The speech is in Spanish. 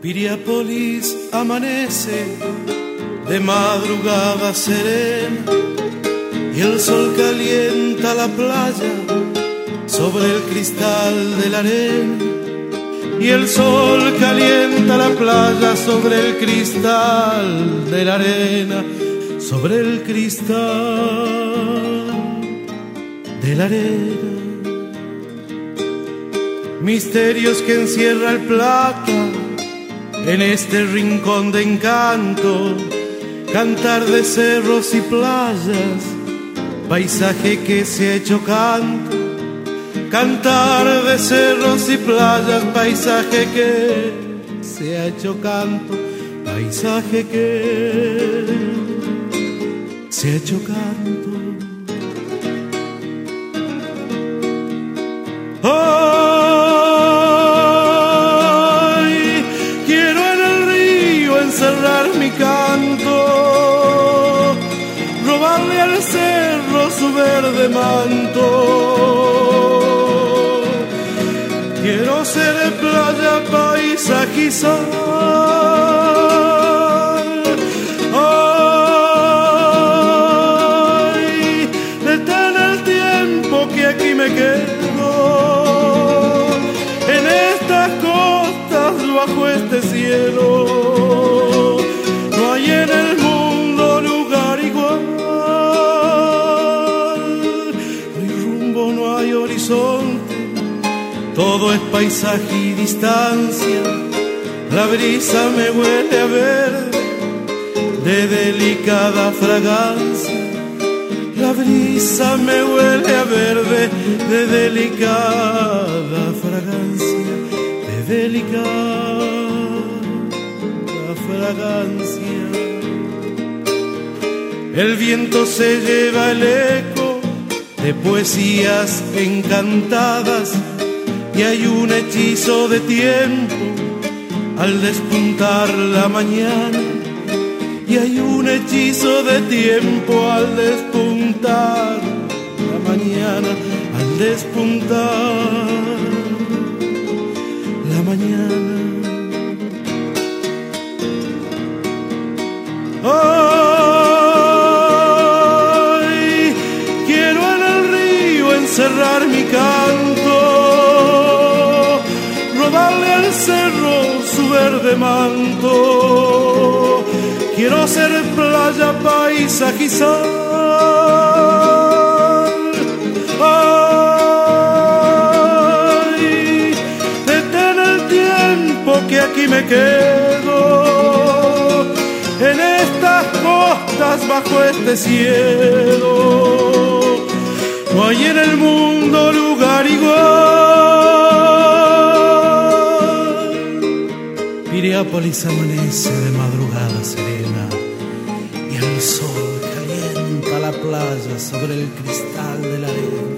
Piriápolis amanece de madrugada serena y el sol calienta la playa sobre el cristal de la arena. Y el sol calienta la playa sobre el cristal de la arena, sobre el cristal de la arena. Misterios que encierra el plata en este rincón de encanto, cantar de cerros y playas, paisaje que se ha hecho canto, cantar de cerros y playas, paisaje que se ha hecho canto, paisaje que se ha hecho canto. Robarle al cerro su verde manto. Quiero ser playa, paisajizar. Ay, detén el tiempo que aquí me quedo en estas costas bajo este cielo. Todo es paisaje y distancia. La brisa me huele a verde de delicada fragancia. La brisa me huele a verde de delicada fragancia, de delicada fragancia. El viento se lleva el eco de poesías encantadas y hay un hechizo de tiempo al despuntar la mañana y hay un hechizo de tiempo al despuntar la mañana, al despuntar la mañana. Ay, quiero en el río encerrar mi canto, rodarle al cerro su verde manto. Quiero ser playa, paisajizar. Ay, detén el tiempo que aquí me quedo en estas costas bajo este cielo. No hay en el mundo lugar igual. Piriápolis amanece de madrugada serena y el sol calienta la playa sobre el cristal de la arena.